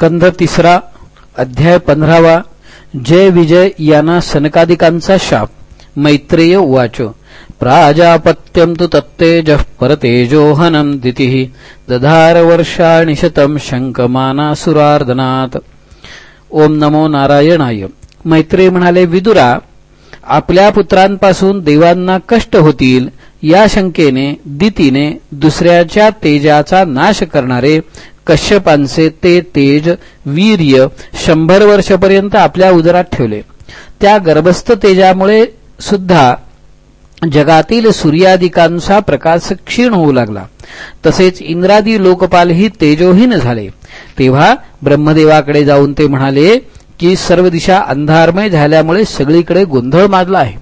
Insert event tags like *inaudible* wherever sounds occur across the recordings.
स्कंध तिसरा अध्याय पंधरावा जय विजय यांना सनकादिकांचा शाप मैत्रेय उवाच प्राजापत्यम तु तत्तेज परतेजोहनम दिती दधार वर्षाणि शतम शंकमानासुरार्दनात ओम नमो नारायणाय. मैत्रेय म्हणाले विदुरा आपल्या पुत्रांपासून देवांना कष्ट होतील या शंकेने दितीने दुसऱ्याच्या तेजाचा नाश करणारे कश्यपांचे ते तेज वीर्य शंभर वर्षपर्यंत आपल्या उदरात ठेवले. त्या गर्भस्थ तेजामुळे सुद्धा जगातील सूर्यादिकांचा प्रकाश क्षीण होऊ लागला. तसेच इंद्रादी लोकपालही तेजोहीन झाले. तेव्हा ब्रह्मदेवाकडे जाऊन ते म्हणाले की सर्व दिशा अंधारमय झाल्यामुळे सगळीकडे गोंधळ माजला आहे.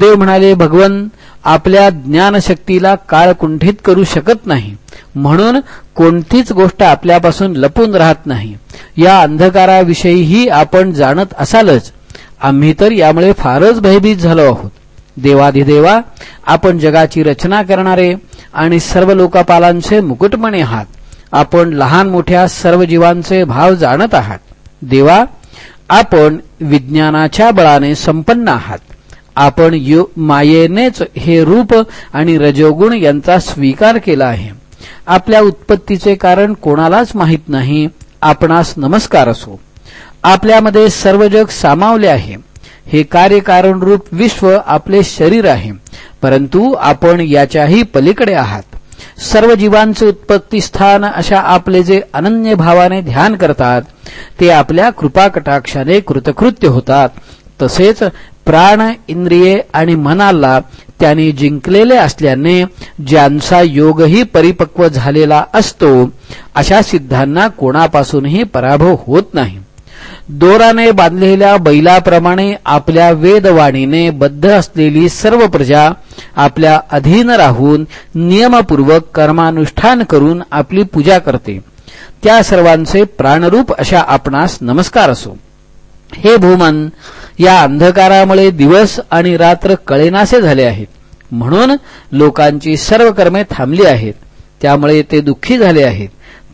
देव म्हणाले भगवन आपल्या ज्ञानशक्तीला काळकुंठित करू शकत नाही. म्हणून कोणतीच गोष्ट आपल्यापासून लपून राहत नाही. या अंधकाराविषयीही आपण जाणत असालच. आम्ही तर यामुळे फारच भयभीत झालो आहोत. देवाधिदेवा आपण जगाची रचना करणारे आणि सर्व लोकपालांचे मुकुटमणे आहात. आपण लहान मोठ्या सर्व जीवांचे भाव जाणत आहात. देवा आपण विज्ञानाच्या बळाने संपन्न आहात. आपण मायेनेच हे रूप आणि रजोगुण यांचा स्वीकार केला आहे. आपल्या उत्पत्तीचे कारण कोणालाच माहीत नाही आपणास नमस्कार असो. आपल्यामध्ये सर्व जग सामावले आहे. हे कार्यकारण रूप विश्व आपले शरीर आहे परंतु आपण याच्याही पलीकडे आहात. सर्व जीवांचे उत्पत्ती स्थान अशा आपले जे अनन्य भावाने ध्यान करतात ते आपल्या कृपाकटाक्षाने कृतकृत्य होतात. तसेच प्राण इंद्रिये आणि मनाला त्याने जिंकलेले असल्याने ज्यांचा योगही परिपक्व झालेला असतो अशा सिद्धांना कोणापासूनही पराभव होत नाही. दोराने बांधलेल्या बैलाप्रमाणे आपल्या वेदवाणीने बद्ध असलेली सर्व प्रजा आपल्या अधीन राहून नियमपूर्वक कर्मानुष्ठान करून आपली पूजा करते. त्या सर्वांचे प्राणरूप अशा आपणास नमस्कार असो. हे भूमन या अंधकारामुळे दिवस आणि रात्र कळेनासे झाले आहेत. म्हणून लोकांची सर्व कर्मे थांबली आहेत. त्यामुळे ते दुःखी झाले आहेत.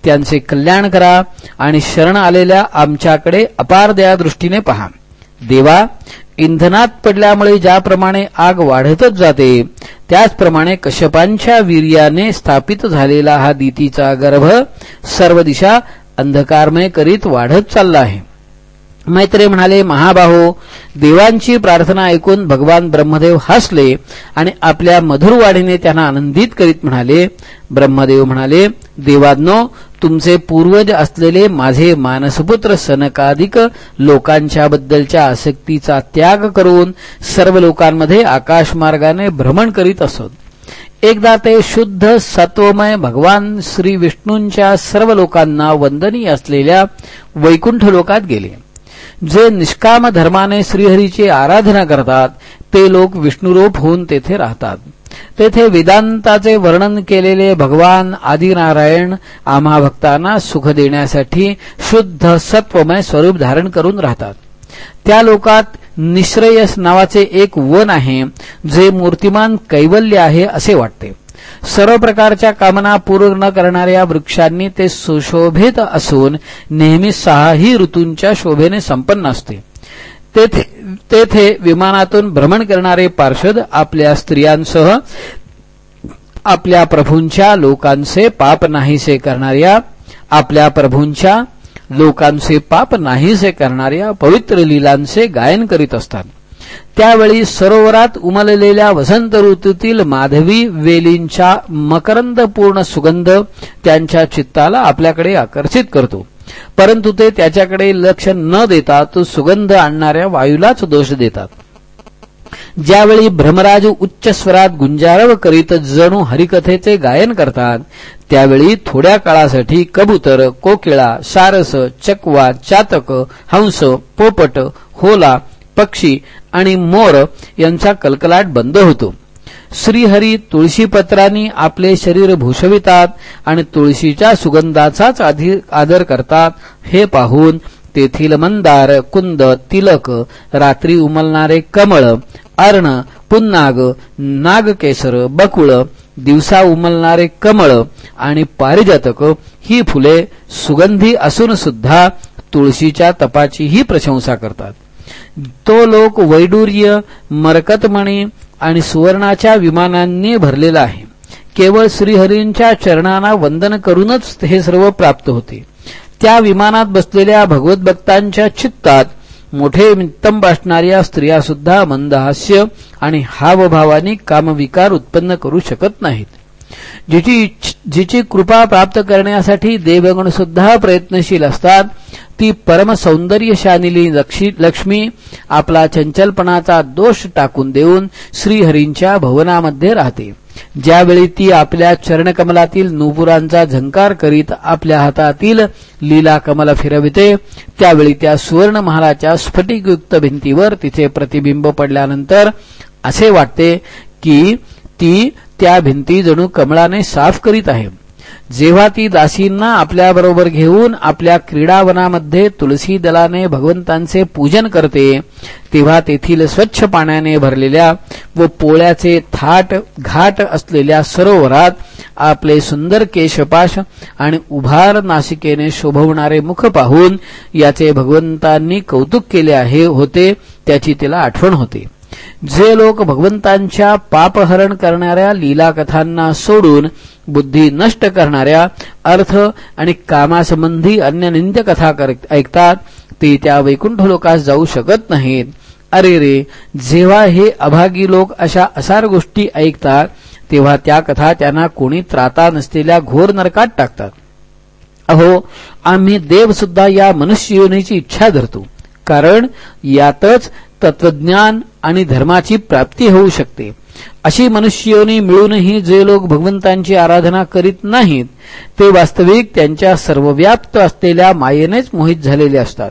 त्यांचे कल्याण करा आणि शरण आलेल्या आमच्याकडे अपार दया दृष्टीने पहा. देवा इंधनात पडल्यामुळे ज्याप्रमाणे आग वाढतच जाते त्याचप्रमाणे कश्यपांच्या वीर्याने स्थापित झालेला हा दितीचा गर्भ सर्व दिशा अंधकारमय करीत वाढत चालला आहे. मैत्रे म्हणाले महाबाहो देवांची प्रार्थना ऐकून भगवान ब्रह्मदेव हसले आणि आपल्या मधुरवाणीने त्यांना आनंदित करीत म्हणाले. ब्रह्मदेव म्हणाले देवांनो तुमचे पूर्वज असलेले माझे मानसपुत्र सनकाधिक लोकांच्या बद्दलच्या आसक्तीचा त्याग करून सर्व लोकांमध्ये आकाशमार्गाने भ्रमण करीत असत. एकदा ते शुद्ध सत्वमय भगवान श्री विष्णूंच्या सर्व लोकांना वंदनीय असलेल्या वैकुंठ लोकात गेले. जे निष्काम धर्माने श्रीहरीची आराधना करतात ते लोक विष्णुरूप होऊन तेथे राहतात. तेथे वेदांताचे वर्णन केलेले भगवान आदिनारायण आम्हा भक्तांना सुख देण्यासाठी शुद्ध सत्वमय स्वरूप धारण करून राहतात. त्या लोकात निश्रेयस नावाचे एक वन आहे जे मूर्तिमान कैवल्य आहे असे वाटते. सर्व प्रकारच्या कामना पूर्ण न करणाऱ्या वृक्षांनी ते सुशोभित असून नेहमी सहाही ऋतूंच्या शोभेने संपन्न असते. तेथे तेथे विमानातून भ्रमण करणारे पार्षद आपल्या स्त्रियांसह आपल्या प्रभूंच्या लोकांचे पाप नाहीसे करणाऱ्या आपल्या प्रभूंच्या लोकांचे पाप नाहीसे करणाऱ्या पवित्र लीलांचे गायन करीत असतात. त्यावेळी सरोवरात उमललेल्या वसंत ऋतूतील माधवी वेलींच्या मकरंदपूर्ण सुगंध त्यांच्या चित्ताला आपल्याकडे आकर्षित करतो. परंतु ते त्याच्याकडे लक्ष न देता तो सुगंध आणणाऱ्या वायूलाच दोष देतात. ज्यावेळी भ्रमराज उच्च स्वरात गुंजारव करीत जणू हरिकथेचे गायन करतात त्यावेळी थोड्या काळासाठी कबूतर कोकिळा सारस चकवा चातक हंस पोपट होला पक्षी आणि मोर यांचा कलकलाट बंद होतो. श्रीहरी तुळशीपत्रांनी आपले शरीर भूषवितात आणि तुळशीच्या सुगंधाचाच आदर करतात. हे पाहून तेथील मंदार कुंद तिलक रात्री उमलणारे कमळ अर्ण पुन्नाग नागकेसर बकुळ दिवसा उमलणारे कमळ आणि पारिजातक ही फुले सुगंधी असून सुद्धा तुळशीच्या तपाचीही प्रशंसा करतात. तो लोक वैडूर्य मरकतमणी आणि सुवर्णाच्या विमानांनी भरलेला आहे. केवळ श्रीहरींच्या चरणांना वंदन करूनच हे सर्व प्राप्त होते. त्या विमानात बसलेल्या भगवत भक्तांच्या चित्तात मोठे मित्तम असणाऱ्या स्त्रिया सुद्धा मंदहास्य आणि हावभावानी कामविकार उत्पन्न करू शकत नाहीत. जिची जिची कृपा प्राप्त करण्यासाठी देवगण सुद्धा प्रयत्नशील असतात ती परम सौंदर्यशानिली लक्ष्मी आपला चंचलपणाचा दोष टाकून देऊन श्रीहरींच्या भवनामध्ये राहते. ज्यावेळी ती आपल्या चरणकमलातील नुपुरांचा झंकार करीत आपल्या हातातील लीला कमल फिरविते त्यावेळी त्या सुवर्ण महालाच्या स्फटिकयुक्त भिंतीवर तिचे प्रतिबिंब पडल्यानंतर असे वाटते की ती त्या भिंती जणू कमळाने साफ करीत आहे. जेव्हा ती दासींना आपल्याबरोबर घेऊन आपल्या क्रीडावनामध्ये तुलसी दलाने भगवंतांचे पूजन करते तेव्हा तेथील स्वच्छ पाण्याने भरलेल्या व पोळ्याचे थाट घाट असलेल्या सरोवरात आपले सुंदर केशपाश आणि उभार नासिकेने शोभवणारे मुख पाहून याचे भगवंतांनी कौतुक केले आहे होते त्याची तिला आठवण होते. जे लोक भगवंतांच्या पापहरण करणाऱ्या लीला कथांना सोडून बुद्धी नष्ट करणाऱ्या अर्थ आणि कामासंबंधी अन्य निंद्य कथा ऐकतात ते त्या वैकुंठ लोकास जाऊ शकत नाहीत. अरे रे जेव्हा हे अभागी लोक अशा असार गोष्टी ऐकतात तेव्हा त्या कथा त्यांना कोणी त्राता नसलेल्या घोर नरकात टाकतात. अहो आम्ही देव सुद्धा या मनुष्य इच्छा धरतो. कारण यातच तत्वज्ञान आणि धर्माची प्राप्ती होऊ शकते. अशी मनुष्योनी मिळूनही जे लोक भगवंतांची आराधना करीत नाहीत ते वास्तविक त्यांच्या सर्वव्याप्त असलेल्या मायेनेच मोहित झालेले असतात.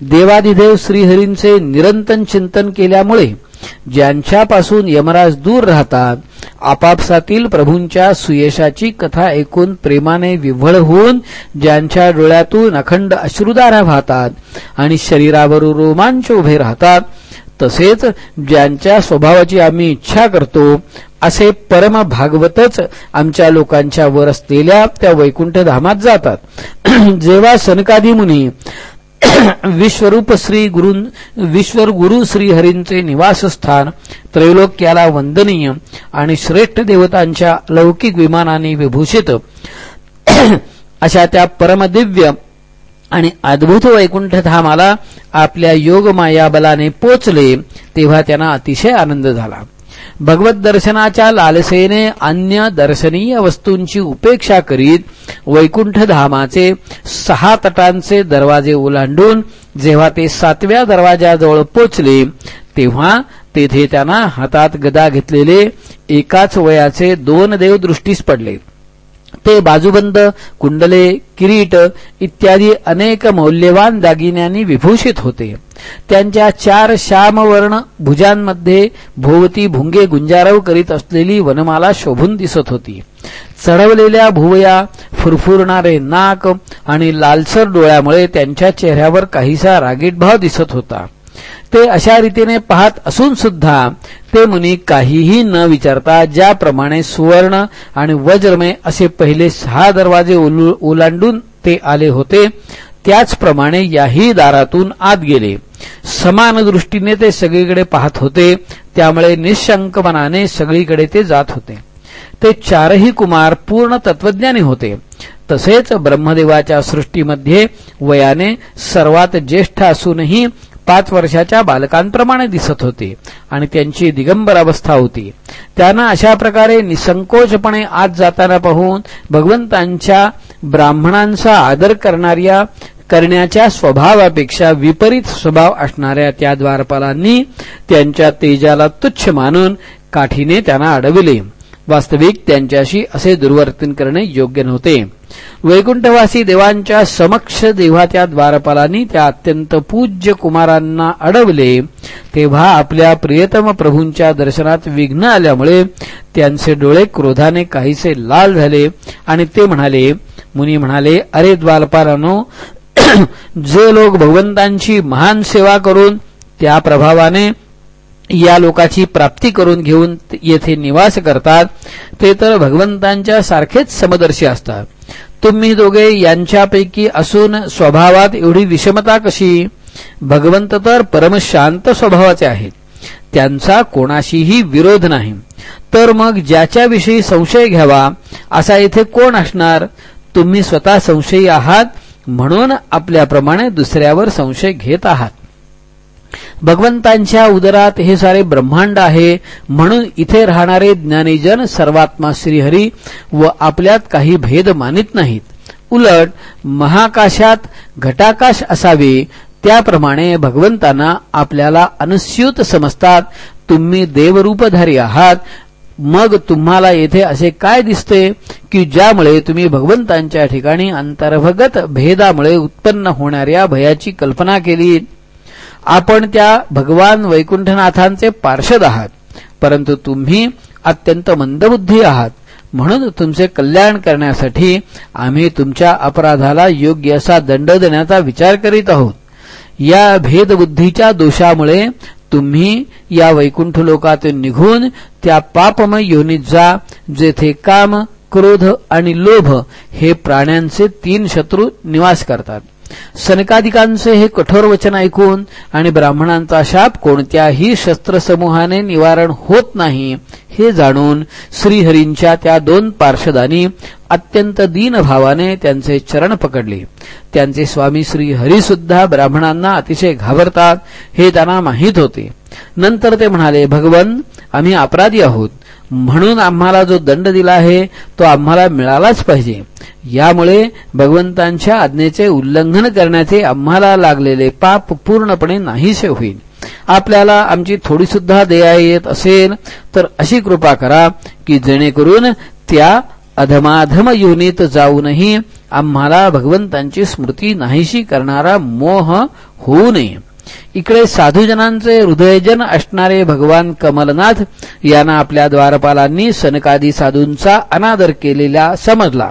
देवादिदेव श्रीहरींचे निरंतर चिंतन केल्यामुळे ज्यांच्यापासून यमराज दूर राहतात आपापसातील प्रभूंच्या सुयशाची कथा ऐकून प्रेमाने विव्हळ होऊन ज्यांच्या डोळ्यातून अखंड अश्रुदारा वाहतात आणि शरीरावर रोमांच उभे राहतात तसेच ज्यांच्या स्वभावाची आम्ही इच्छा करतो असे परम भागवतच आमच्या लोकांच्या वर असलेल्या त्या वैकुंठ धामात जातात. *clears throat* जेव्हा सनकादी मुनी *coughs* विश्वरूप श्री गुरु विश्वर गुरु श्रीहरींचे निवासस्थान त्रैलोक्याला वंदनीय आणि श्रेष्ठ देवतांच्या लौकिक विमानाने विभूषित. *coughs* अशा त्या परमदिव्य आणि अद्भुत वैकुंठ धामाला आपल्या योगमाया बलाने पोचले तेव्हा त्यांना अतिशय आनंद झाला. भगवत दर्शनाच्या लालसेने अन्य दर्शनीय वस्तूंची उपेक्षा करीत वैकुंठ धामाचे सहा तटांचे दरवाजे ओलांडून जेव्हा ते सातव्या दरवाजाजवळ पोचले तेव्हा तेथे त्यांना हातात गदा घेतलेले एकाच वयाचे दोन देव दृष्टीस पडले. ते बाजूबंद कुंडले किरीट इत्यादी अनेक मौल्यवान दागिन्यांनी विभूषित होते. त्यांच्या चार श्यामवर्ण भुजांमध्ये भोवती भुंगे गुंजारव करीत असलेली वनमाला शोभून दिसत होती. चढवलेल्या भुवया फुरफुरणारे नाक आणि लालसर डोळ्यामुळे त्यांच्या चेहऱ्यावर काहीसा रागीट भाव दिसत होता. ते अशा रीतीने पाहत असून सुद्धा ते मुनी काहीही न विचारता ज्याप्रमाणे सुवर्ण आणि वज्रमे असे पहिले सहा दरवाजे ओलांडून ते आले होते त्याचप्रमाणे याही दारातून आत गेले. समान दृष्टीने ते सगळीकडे पाहत होते त्यामुळे निशंकपणाने सगळीकडे ते जात होते. ते चारही कुमार पूर्ण तत्वज्ञानी होते. तसेच ब्रह्मदेवाच्या सृष्टीमध्ये वयाने सर्वात ज्येष्ठ असूनही पाच वर्षाच्या बालकांप्रमाणे दिसत होते आणि त्यांची दिगंबर अवस्था होती. त्यांना अशा प्रकारे निसंकोचपणे आत जाताना पाहून भगवंतांच्या ब्राह्मणांचा आदर करणाऱ्या करण्याच्या स्वभावापेक्षा विपरीत स्वभाव असणाऱ्या त्या द्वारपालांनी त्यांच्या तेजाला तुच्छ मानून काठीने त्यांना अडविले. वास्तविक त्यांच्याशी असे दुर्वर्तन करणे योग्य नव्हते. वैकुंठवासी देवांच्या समक्ष देवाच्या द्वारपालांनी त्या अत्यंत पूज्य कुमारांना अडवले तेव्हा आपल्या प्रियतम प्रभूंच्या दर्शनात विघ्न आल्यामुळे त्यांचे डोळे क्रोधाने काहीसे लाल झाले आणि ते म्हणाले मुनी म्हणाले अरे द्वारपालानो *clears throat* जे लोक भगवंतांची महान सेवा करून त्या प्रभावाने या लोकाची प्राप्ती करून घेऊन येथे निवास करतात ते तर भगवंतांच्या सारखेच समदर्शी असतात. तुम्ही दोघे यांच्यापैकी असून स्वभावात एवढी विषमता कशी? भगवंत तर परमशांत स्वभावाचे आहेत. त्यांचा कोणाशीही विरोध नाही. तर मग ज्याच्याविषयी संशय घ्यावा असा येथे कोण असणार? तुम्ही स्वतः संशयी आहात म्हणून आपल्याप्रमाणे दुसऱ्यावर संशय घेत आहात. भगवंतांच्या उदरात हे सारे ब्रह्मांड आहे म्हणून इथे राहणारे ज्ञानीजन सर्वात्मा श्रीहरी व आपल्यात काही भेद मानित नाहीत. उलट महाकाशात घटाकाश असावे त्याप्रमाणे भगवंतांना आपल्याला अनुस्यूत समजतात तुम्ही देवरूपधारी आहात मग तुम्हाला येथे असे काय दिसते की ज्यामुळे तुम्ही भगवंतांच्या ठिकाणी अंतर्भगत भेदामुळे उत्पन्न होणाऱ्या भयाची कल्पना केली? आपण त्या भगवान वैकुंठनाथांचे पार्षद आहात. परंतु तुम्ही अत्यंत मंदबुद्धी आहात. म्हणून तुमचे कल्याण करण्यासाठी आम्ही तुमच्या अपराधाला योग्य असा दंड देण्याचा विचार करीत आहोत. या भेदबुद्धीच्या दोषामुळे तुम्ही या वैकुंठ लोकातून निघून त्या पापमय योनीत जा जेथे काम क्रोध आणि लोभ हे प्राण्यांचे तीन शत्रू निवास करतात. सनकादिकांचे हे कठोर वचन ऐकून आणि ब्राह्मणांचा शाप कोणत्याही शस्त्रसमूहाने निवारण होत नाही हे जाणून श्रीहरींच्या त्या दोन पार्षदांनी अत्यंत दीनभावाने त्यांचे चरण पकडले. त्यांचे स्वामी श्री सुद्धा ब्राह्मणांना अतिशय घाबरतात हे त्यांना माहीत होते. नंतर ते म्हणाले भगवन आम्ही अपराधी आहोत. म्हणून आम्हाला जो दंड दिला आहे तो आम्हाला मिळालाच पाहिजे. यामुळे भगवंतांच्या आज्ञेचे उल्लंघन करण्याचे आम्हाला लागलेले पाप पूर्णपणे नाहीसे होईल. आपल्याला आमची थोडी सुद्धा दया येत असेल तर अशी कृपा करा की जेणेकरून त्या अधमाधम योनीत जाऊनही आम्हाला भगवंतांची स्मृती नाहीशी करणारा मोह होऊ नये. इकडे साधूजनांचे हृदयजन असणारे भगवान कमलनाथ यांना आपल्या द्वारपालांनी सनकादी साधूंचा अनादर केलेला समजला.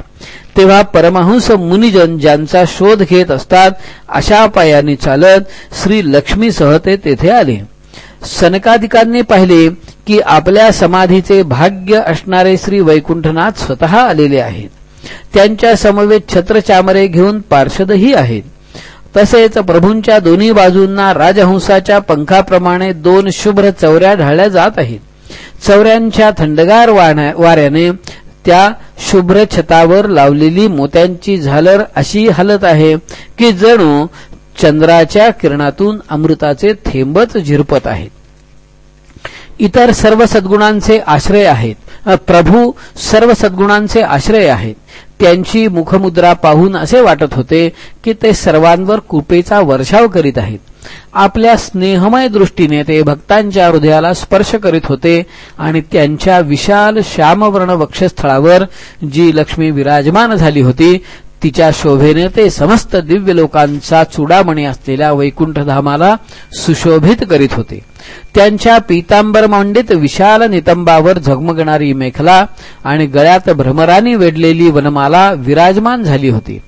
तेव्हा परमहंस मुनिजन ज्यांचा शोध घेत असतात अशा पायाने चालत श्री लक्ष्मीसह ते तेथे आले. सनकादिकांनी पाहिले की आपल्या समाधीचे भाग्य असणारे श्री वैकुंठनाथ स्वतः आलेले आहेत. त्यांच्या समवेत छत्रचामरे घेऊन पार्षदही आहेत. तसेच प्रभूंच्या दोन्ही बाजूंना राजहंसाच्या पंखाप्रमाणे दोन शुभ्र चौऱ्या ढाळल्या जात आहेत. चौऱ्यांच्या थंडगार वाऱ्याने त्या शुभ्र छतावर लावलेली मोत्यांची झालर अशी हलत आहे की जणू चंद्राच्या किरणातून अमृताचे थेंबच झिरपत आहेत. इतर सर्व सद्गुणांचे आश्रय आहेत. प्रभू सर्व सद्गुणांचे आश्रय आहेत. त्यांची मुखमुद्रा पाहून असे वाटत होते की ते सर्वांवर कृपेचा वर्षाव करीत आहेत. आपल्या स्नेहमय दृष्टीने ते भक्तांच्या हृदयाला स्पर्श करीत होते आणि त्यांच्या विशाल श्यामवर्ण वक्षस्थळावर जी लक्ष्मी विराजमान झाली होती तिच्या शोभेने ते समस्त दिव्य लोकांचा चुडामणी असलेल्या वैकुंठधामाला सुशोभित करीत होते. त्यांच्या पितांबर मांडीत विशाल नितंबावर झगमगणारी मेखला आणि गळ्यात भ्रमरानी वेढलेली वनमाला विराजमान झाली होती.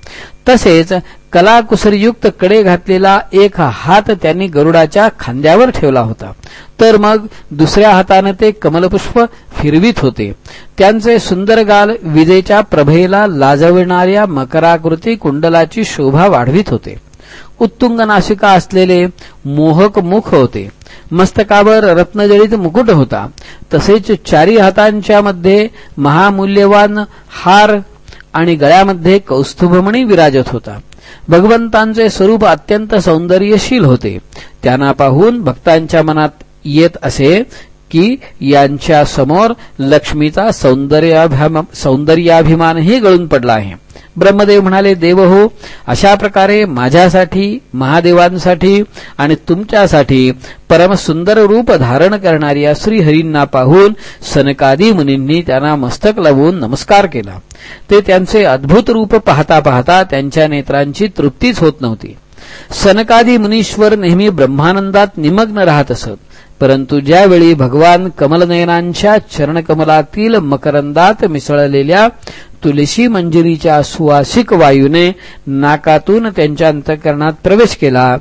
तसेच कलाकुसरयुक्त कडे घातलेला एक हात त्यांनी गरुडाच्या खांद्यावर ठेवला होता. तर मग दुसऱ्या हाताने ते कमलपुष्प फिरवित होते. त्यांचे सुंदर गाल विजेच्या प्रभेला लाजविणाऱ्या मकराकृती कुंडलाची शोभा वाढवित होते. उत्तुंग नाशिका असलेले मोहक मुख होते. मस्तकावर रत्नजळीत मुकुट होता. तसेच चारी हातांच्या मध्ये महामूल्यवान हार आणि गळ्यामध्ये कौस्तुभमणी विराजत होता. भगवंतांचे स्वरूप अत्यंत सौंदर्यशील होते. त्यांना पाहून भक्तांच्या मनात येत असे की यांच्या समोर लक्ष्मीचा सौंदर्याभिमानही गळून पडला आहे. ब्रह्मदेव म्हणाले देव हो अशा प्रकारे माझ्यासाठी महादेवांसाठी आणि तुमच्यासाठी परमसुंदर रूप धारण करणाऱ्या श्रीहरींना पाहून सनकादी मुनींनी त्यांना मस्तक लावून नमस्कार केला. ते त्यांचे अद्भुत रूप पाहता पाहता त्यांच्या नेत्रांची तृप्तीच होत नव्हती. सनकादी मुनीश्वर नेहमी ब्रह्मानंदात निमग्न राहत असत. परंतु ज्यावेळी भगवान कमलनयनांच्या चरणकमलातील मकरंदात मिसळलेल्या तुलसी मंजिरीच्या सुवासिक वायूने नाकातून त्यांच्या अंतकरणात प्रवेश केला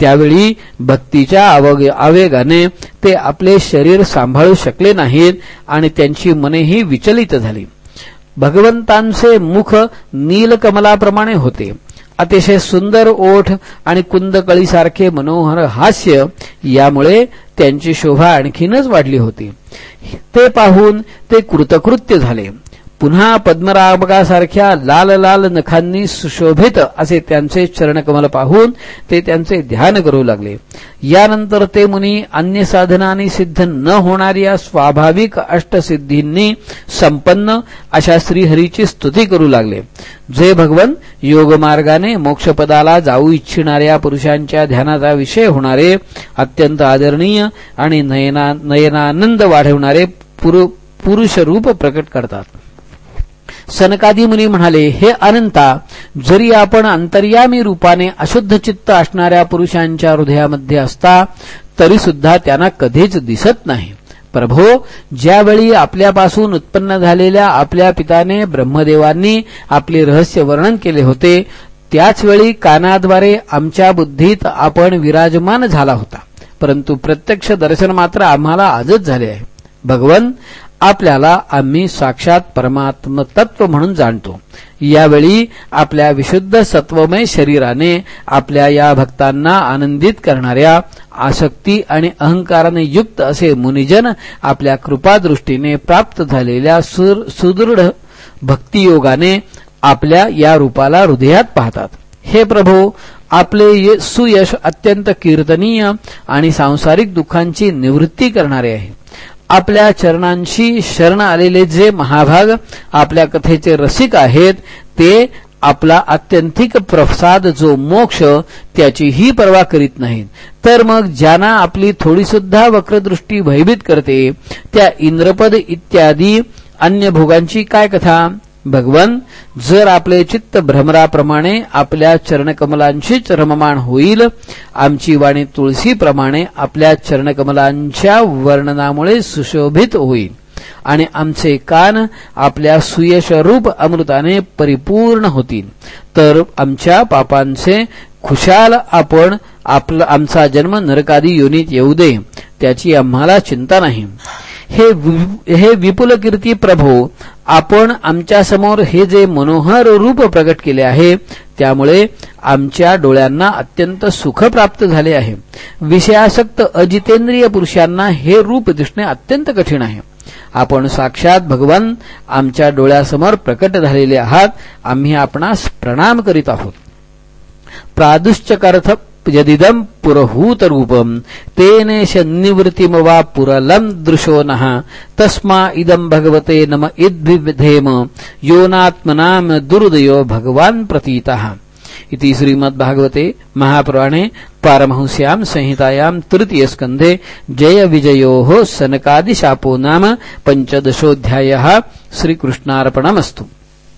त्यावेळी भक्तीच्या आवेगाने ते आपले शरीर सांभाळू शकले नाहीत आणि त्यांची मनेही विचलित झाली. भगवंतांचे मुख नीलकमलाप्रमाणे होते. अतिशय सुंदर ओठ आणि कुंदकळीसारखे मनोहर हास्य यामुळे त्यांची शोभा आणखीनच वाढली होती. ते पाहून ते कृतकृत्य झाले. पुन्हा पद्मराबकासारख्या लाल लाल नखांनी सुशोभित असे त्यांचे चरणकमल पाहून ते त्यांचे ध्यान करू लागले. यानंतर ते मुनी अन्य साधनांनी सिद्ध न होणाऱ्या स्वाभाविक अष्टसिद्धींनी संपन्न अशा श्रीहरीची स्तुती करू लागले. जे भगवन योगमार्गाने मोक्षपदाला जाऊ इच्छिणाऱ्या पुरुषांच्या ध्यानाचा विषय होणारे अत्यंत आदरणीय आणि नयनानंद वाढवणारे पुरुषरूप प्रकट करतात. सनकादी मुनी म्हणाले हे अनंता जरी आपण अंतर्यामी रूपाने अशुद्ध चित्त असणाऱ्या पुरुषांच्या हृदयामध्ये असता तरी सुद्धा त्यांना कधीच दिसत नाही. प्रभो ज्यावेळी आपल्यापासून उत्पन्न झालेल्या आपल्या पिताने ब्रह्मदेवांनी आपले रहस्य वर्णन केले होते त्याचवेळी कानाद्वारे आमच्या बुद्धीत आपण विराजमान झाला होता. परंतु प्रत्यक्ष दर्शन मात्र आम्हाला आजच झाले आहे. भगवन आपल्याला आम्ही साक्षात परमात्म तत्व म्हणून जाणतो. यावेळी आपल्या विशुद्ध सत्वमय शरीराने आपल्या या भक्तांना आनंदित करणाऱ्या आसक्ती आणि अहंकाराने युक्त असे मुनिजन आपल्या कृपादृष्टीने प्राप्त झालेल्या सुदृढ भक्तियोगाने आपल्या या रूपाला हृदयात पाहतात. हे प्रभो आपले सुयश अत्यंत कीर्तनीय आणि सांसारिक दुःखांची निवृत्ती करणारे आहे आपल्या चरणांशी शरण आलेले जे महाभाग आपल्या कथेचे रसिक आहेत ते आपला अत्यंतिक प्रसाद जो मोक्ष त्याचीही पर्वा करीत नाहीत. तर मग ज्यांना आपली थोडी सुद्धा वक्रदृष्टी भयभीत करते त्या इंद्रपद इत्यादी अन्य भोगांची काय कथा? भगवन जर आपले चित्त भ्रमराप्रमाणे आपल्या चरणकमलांशीच रममाण होईल आमची वाणी तुळशीप्रमाणे आपल्या चरणकमलांच्या वर्णनामुळे सुशोभित होईल. आणि आमचे कान आपल्या सुयशरूप अमृताने परिपूर्ण होतील. तर आमच्या पापांचे खुशाल आपण आपला आमचा जन्म नरकादी योनीत येऊ दे त्याची आम्हाला चिंता नाही. हे विपुल कीर्ती प्रभो आपण आमच्यासमोर हे जे मनोहर रूप प्रकट केले आहे त्यामुळे आमच्या डोळ्यांना अत्यंत सुख प्राप्त झाले आहे. विषयासक्त अजितेंद्रिय पुरुषांना हे रूप दिसणे अत्यंत कठीण आहे. आपण साक्षात भगवान आमच्या डोळ्यासमोर प्रकट झालेले आहात आम्ही आपणास प्रणाम करीत आहोत. प्रादुश्चकार यदिदं पुरहूतरूपम् तेनेश निवृत्तिमवा पुरलम् दृशो नः। तस्मा इदं भगवते नम इद्विधेम योनात्मनाम दुर्दयो भगवान् प्रतीतः। इति श्रीमद्भागवते महापुराणे पारमहंस्याम् संहितायां तृतीयस्कन्धे जयविजयोः सनकादिशापो नाम पञ्चदशोऽध्यायः। श्रीकृष्णार्पणमस्तु।